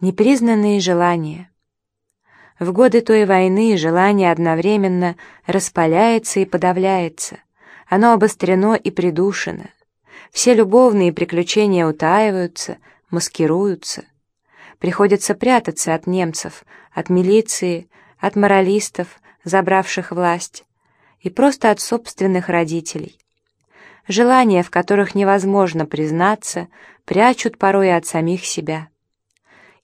Непризнанные желания. В годы той войны желание одновременно распаляется и подавляется. Оно обострено и придушено. Все любовные приключения утаиваются, маскируются. Приходится прятаться от немцев, от милиции, от моралистов, забравших власть, и просто от собственных родителей. Желания, в которых невозможно признаться, прячут порой от самих себя.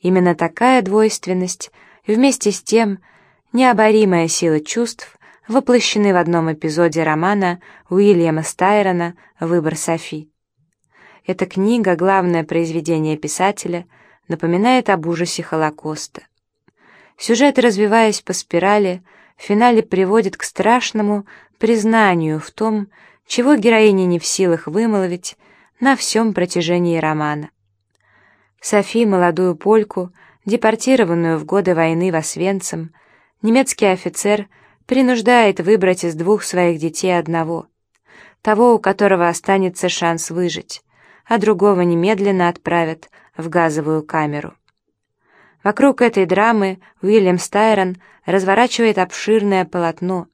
Именно такая двойственность вместе с тем необоримая сила чувств воплощены в одном эпизоде романа Уильяма Стайрона «Выбор Софи». Эта книга, главное произведение писателя, напоминает об ужасе Холокоста. Сюжет, развиваясь по спирали, в финале приводит к страшному признанию в том, чего героиня не в силах вымолвить на всем протяжении романа. Софи, молодую польку, депортированную в годы войны в Освенцим, немецкий офицер принуждает выбрать из двух своих детей одного, того, у которого останется шанс выжить, а другого немедленно отправят в газовую камеру. Вокруг этой драмы Уильям Стайрон разворачивает обширное полотно,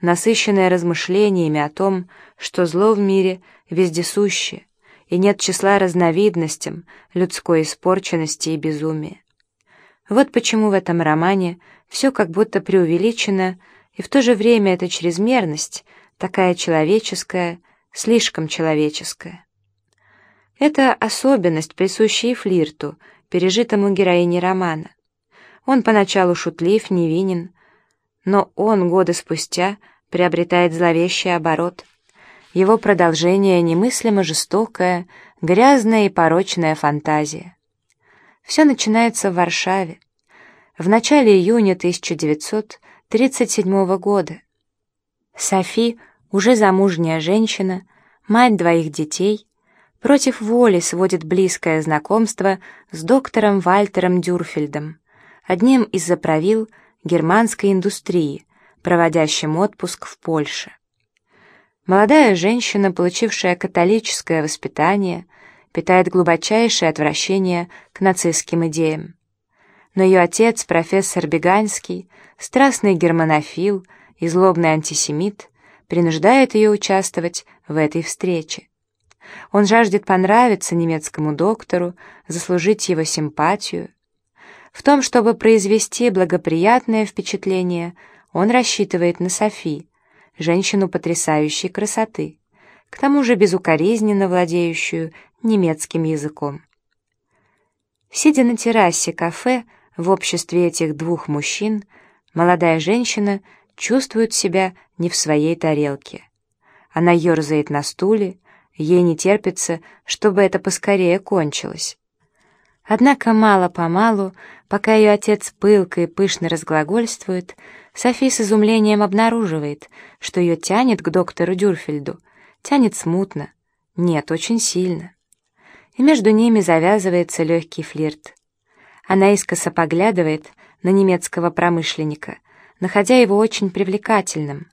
насыщенное размышлениями о том, что зло в мире вездесущее, и нет числа разновидностям людской испорченности и безумия. Вот почему в этом романе все как будто преувеличено, и в то же время эта чрезмерность, такая человеческая, слишком человеческая. Это особенность, присущая флирту, пережитому героине романа. Он поначалу шутлив, невинен, но он годы спустя приобретает зловещий оборот — его продолжение немыслимо жестокая, грязная и порочная фантазия. Все начинается в Варшаве, в начале июня 1937 года. Софи, уже замужняя женщина, мать двоих детей, против воли сводит близкое знакомство с доктором Вальтером Дюрфельдом, одним из заправил германской индустрии, проводящим отпуск в Польше. Молодая женщина, получившая католическое воспитание, питает глубочайшее отвращение к нацистским идеям. Но ее отец, профессор Беганский, страстный германофил и злобный антисемит, принуждает ее участвовать в этой встрече. Он жаждет понравиться немецкому доктору, заслужить его симпатию. В том, чтобы произвести благоприятное впечатление, он рассчитывает на Софи, женщину потрясающей красоты, к тому же безукоризненно владеющую немецким языком. Сидя на террасе кафе в обществе этих двух мужчин, молодая женщина чувствует себя не в своей тарелке. Она ерзает на стуле, ей не терпится, чтобы это поскорее кончилось. Однако мало-помалу, пока ее отец пылко и пышно разглагольствует, Софи с изумлением обнаруживает, что ее тянет к доктору Дюрфельду, тянет смутно, нет, очень сильно. И между ними завязывается легкий флирт. Она искоса поглядывает на немецкого промышленника, находя его очень привлекательным.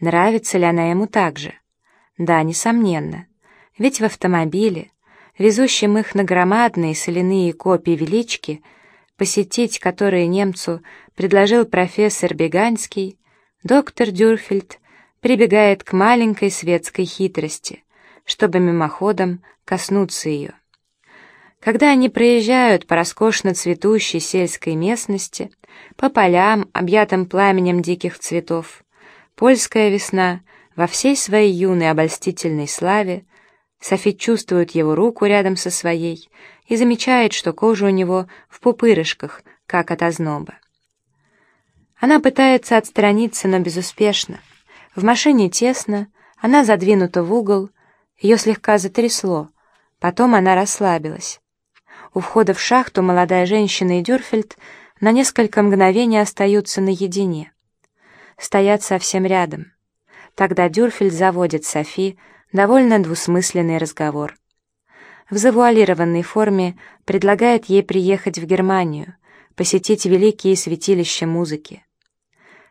Нравится ли она ему так же? Да, несомненно. Ведь в автомобиле, везущем их на громадные соляные копии велички, посетить которые немцу предложил профессор Беганский, доктор Дюрфельд прибегает к маленькой светской хитрости, чтобы мимоходом коснуться ее. Когда они проезжают по роскошно цветущей сельской местности, по полям, объятым пламенем диких цветов, польская весна во всей своей юной обольстительной славе, Софи чувствует его руку рядом со своей и замечает, что кожа у него в пупырышках, как от озноба. Она пытается отстраниться, но безуспешно. В машине тесно, она задвинута в угол, ее слегка затрясло, потом она расслабилась. У входа в шахту молодая женщина и Дюрфельд на несколько мгновений остаются наедине. Стоят совсем рядом. Тогда Дюрфельд заводит Софи довольно двусмысленный разговор. В завуалированной форме предлагает ей приехать в Германию, посетить великие святилища музыки.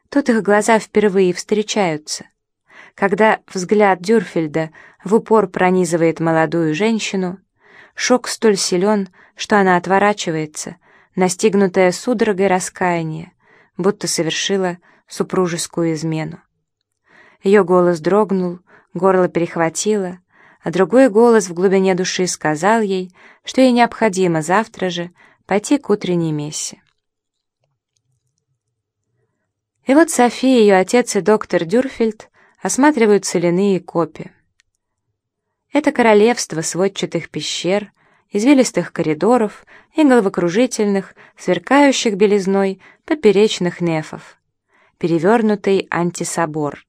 Тут их глаза впервые встречаются. Когда взгляд Дюрфельда в упор пронизывает молодую женщину, шок столь силен, что она отворачивается, настигнутая судорогой раскаяния, будто совершила супружескую измену. Ее голос дрогнул, горло перехватило, а другой голос в глубине души сказал ей, что ей необходимо завтра же пойти к утренней мессе. И вот София, ее отец и доктор Дюрфельд осматривают соляные копи. Это королевство сводчатых пещер, извилистых коридоров и головокружительных, сверкающих белизной поперечных нефов, перевернутый антисобор.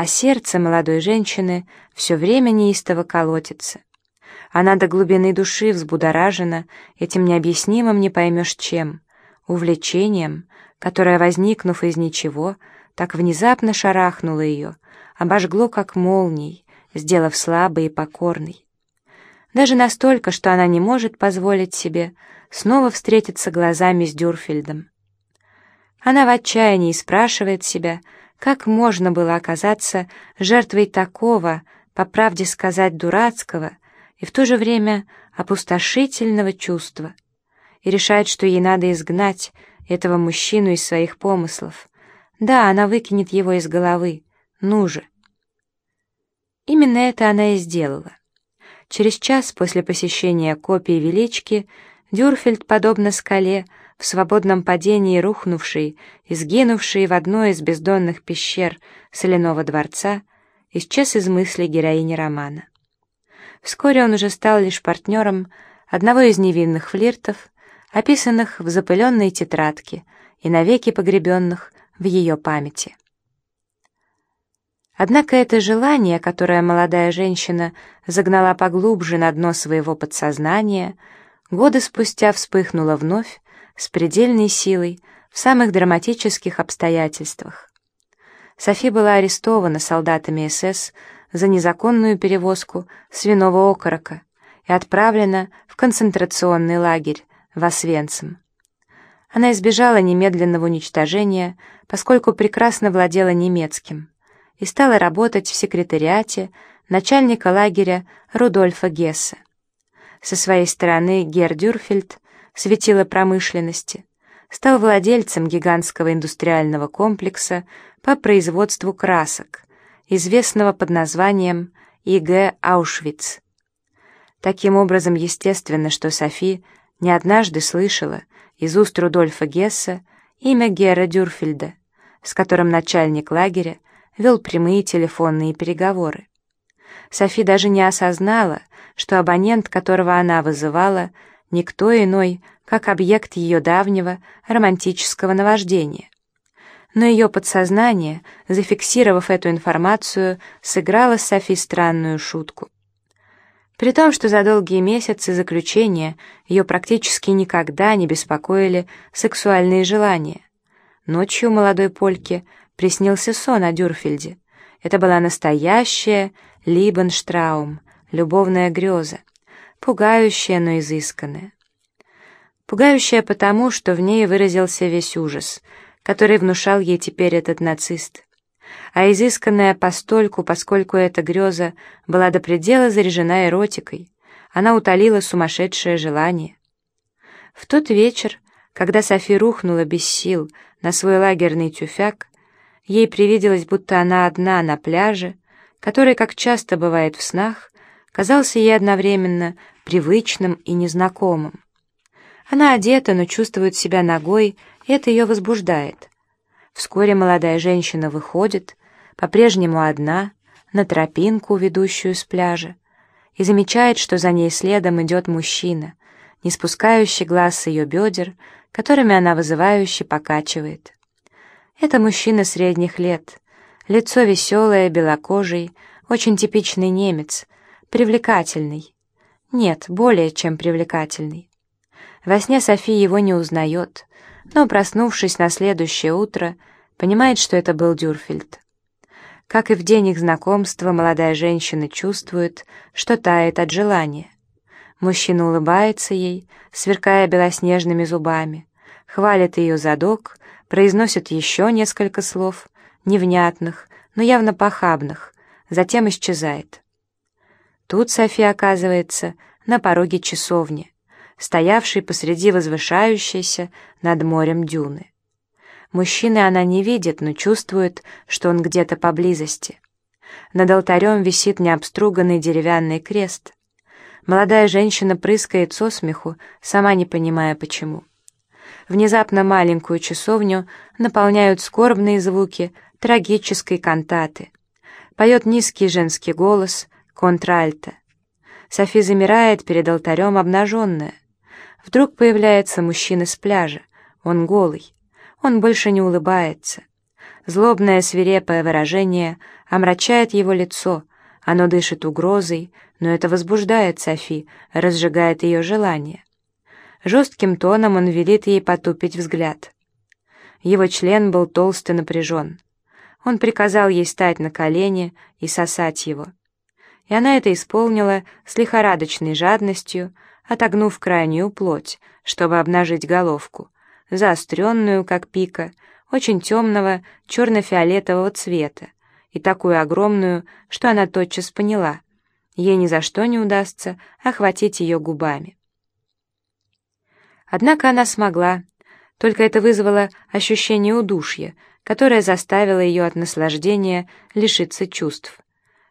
А сердце молодой женщины все время неистово колотится. Она до глубины души взбудоражена этим необъяснимым не поймешь чем, увлечением, которое, возникнув из ничего, так внезапно шарахнуло ее, обожгло как молнией, сделав слабой и покорной. Даже настолько, что она не может позволить себе снова встретиться глазами с Дюрфельдом. Она в отчаянии спрашивает себя, как можно было оказаться жертвой такого, по правде сказать, дурацкого и в то же время опустошительного чувства, и решает, что ей надо изгнать этого мужчину из своих помыслов. Да, она выкинет его из головы. Ну же. Именно это она и сделала. Через час после посещения копии велички Дюрфельд, подобно скале, в свободном падении рухнувший и сгинувший в одной из бездонных пещер соляного дворца, исчез из мыслей героини романа. Вскоре он уже стал лишь партнером одного из невинных флиртов, описанных в запыленной тетрадке и навеки погребенных в ее памяти. Однако это желание, которое молодая женщина загнала поглубже на дно своего подсознания, годы спустя вспыхнуло вновь с предельной силой в самых драматических обстоятельствах. Софи была арестована солдатами СС за незаконную перевозку свиного окорока и отправлена в концентрационный лагерь в Освенцим. Она избежала немедленного уничтожения, поскольку прекрасно владела немецким, и стала работать в секретариате начальника лагеря Рудольфа Гесса. Со своей стороны Гер Дюрфельд, светило промышленности, стал владельцем гигантского индустриального комплекса по производству красок, известного под названием ИГ Аушвиц. Таким образом, естественно, что Софи не однажды слышала из уст Рудольфа Гесса имя Гера Дюрфельда, с которым начальник лагеря вел прямые телефонные переговоры. Софи даже не осознала, что абонент, которого она вызывала, никто иной, как объект ее давнего романтического наваждения. Но ее подсознание, зафиксировав эту информацию, сыграло с Софи странную шутку. При том, что за долгие месяцы заключения ее практически никогда не беспокоили сексуальные желания. Ночью молодой польке приснился сон о Дюрфельде. Это была настоящая Либенштраум, любовная греза, пугающая, но изысканная. Пугающая потому, что в ней выразился весь ужас, который внушал ей теперь этот нацист а изысканная постольку, поскольку эта греза была до предела заряжена эротикой, она утолила сумасшедшее желание. В тот вечер, когда Софи рухнула без сил на свой лагерный тюфяк, ей привиделось, будто она одна на пляже, который, как часто бывает в снах, казался ей одновременно привычным и незнакомым. Она одета, но чувствует себя ногой, и это ее возбуждает. Вскоре молодая женщина выходит, по-прежнему одна, на тропинку, ведущую с пляжа, и замечает, что за ней следом идет мужчина, не спускающий глаз с ее бедер, которыми она вызывающе покачивает. Это мужчина средних лет, лицо веселое, белокожий, очень типичный немец, привлекательный. Нет, более чем привлекательный. Во сне София его не узнает, но, проснувшись на следующее утро, понимает, что это был Дюрфельд. Как и в день их знакомства, молодая женщина чувствует, что тает от желания. Мужчина улыбается ей, сверкая белоснежными зубами, хвалит ее задок, произносит еще несколько слов, невнятных, но явно похабных, затем исчезает. Тут София оказывается на пороге часовни, стоявшей посреди возвышающейся над морем дюны. Мужчины она не видит, но чувствует, что он где-то поблизости. Над алтарем висит необструганный деревянный крест. Молодая женщина прыскает со смеху, сама не понимая почему. Внезапно маленькую часовню наполняют скорбные звуки трагической кантаты. Поет низкий женский голос, контральто. Софи замирает перед алтарем обнаженная. Вдруг появляется мужчина с пляжа. Он голый. Он больше не улыбается. Злобное свирепое выражение омрачает его лицо. Оно дышит угрозой, но это возбуждает Софи, разжигает ее желание. Жестким тоном он велит ей потупить взгляд. Его член был толст и напряжен. Он приказал ей стать на колени и сосать его. И она это исполнила с лихорадочной жадностью, отогнув крайнюю плоть, чтобы обнажить головку, заостренную, как пика, очень темного черно-фиолетового цвета, и такую огромную, что она тотчас поняла. Ей ни за что не удастся охватить ее губами. Однако она смогла, только это вызвало ощущение удушья, которое заставило ее от наслаждения лишиться чувств.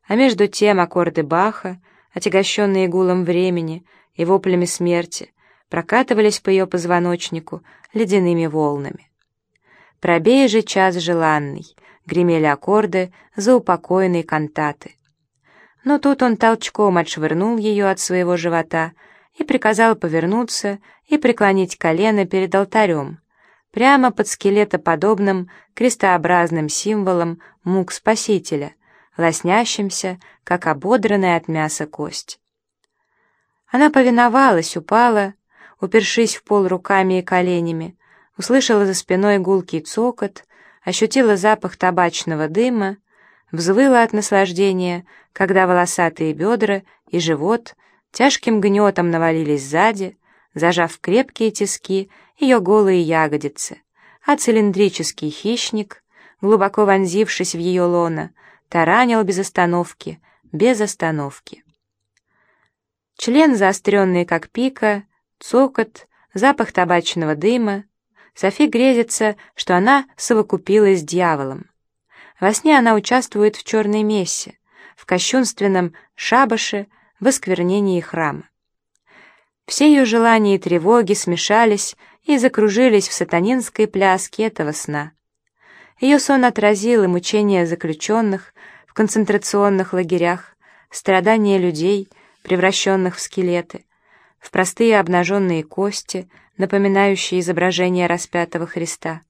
А между тем аккорды Баха, отягощенные гулом времени и воплями смерти, прокатывались по ее позвоночнику ледяными волнами. «Пробей же час желанный», — гремели аккорды за упокоенной кантаты. Но тут он толчком отшвырнул ее от своего живота — и приказал повернуться и преклонить колено перед алтарем, прямо под скелетоподобным крестообразным символом мук Спасителя, лоснящимся, как ободранная от мяса кость. Она повиновалась, упала, упершись в пол руками и коленями, услышала за спиной гулкий цокот, ощутила запах табачного дыма, взвыла от наслаждения, когда волосатые бедра и живот — тяжким гнетом навалились сзади, зажав крепкие тиски ее голые ягодицы, а цилиндрический хищник, глубоко вонзившись в ее лоно, таранил без остановки, без остановки. Член заостренный, как пика, цокот, запах табачного дыма. Софи грезится, что она совокупилась с дьяволом. Во сне она участвует в черной мессе, в кощунственном шабаше, в осквернении храма. Все ее желания и тревоги смешались и закружились в сатанинской пляске этого сна. Ее сон отразил и мучения заключенных концентрационных лагерях, страдания людей, превращенных в скелеты, в простые обнаженные кости, напоминающие изображение распятого Христа.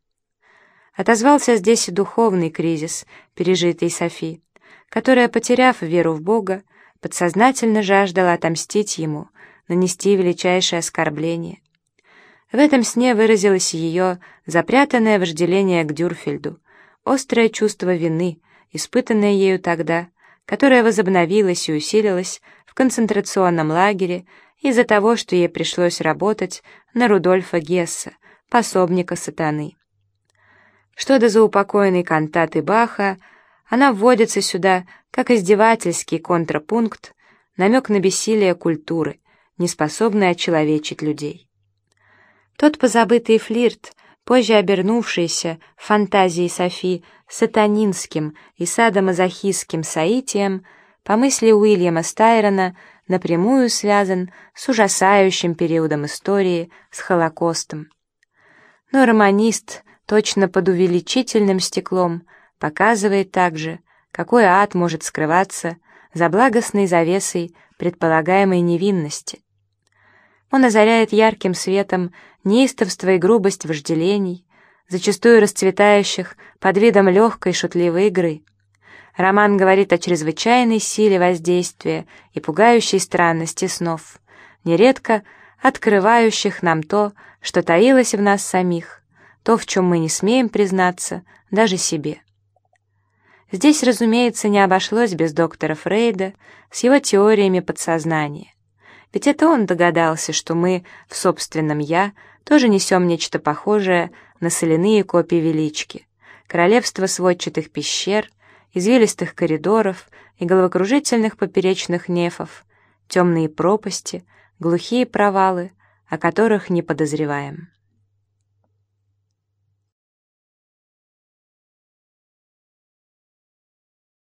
Отозвался здесь и духовный кризис, пережитый Софи, которая, потеряв веру в Бога, подсознательно жаждала отомстить ему, нанести величайшее оскорбление. В этом сне выразилось ее запрятанное вожделение к Дюрфельду, острое чувство вины, испытанное ею тогда, которое возобновилось и усилилось в концентрационном лагере из-за того, что ей пришлось работать на Рудольфа Гесса, пособника сатаны. Что до заупокоенной кантаты Баха, она вводится сюда как издевательский контрапункт, намек на бессилие культуры, неспособной очеловечить людей. Тот позабытый флирт, позже обернувшийся в фантазии Софи сатанинским и садомазохистским соитием, по мысли Уильяма Стайрона, напрямую связан с ужасающим периодом истории, с Холокостом. Но романист, точно под увеличительным стеклом, показывает также, какой ад может скрываться за благостной завесой предполагаемой невинности. Он озаряет ярким светом неистовство и грубость вожделений, зачастую расцветающих под видом легкой шутливой игры. Роман говорит о чрезвычайной силе воздействия и пугающей странности снов, нередко открывающих нам то, что таилось в нас самих, то, в чем мы не смеем признаться даже себе. Здесь, разумеется, не обошлось без доктора Фрейда с его теориями подсознания. Ведь это он догадался, что мы в собственном «я» тоже несем нечто похожее на соляные копии велички, королевство сводчатых пещер, извилистых коридоров и головокружительных поперечных нефов, темные пропасти, глухие провалы, о которых не подозреваем.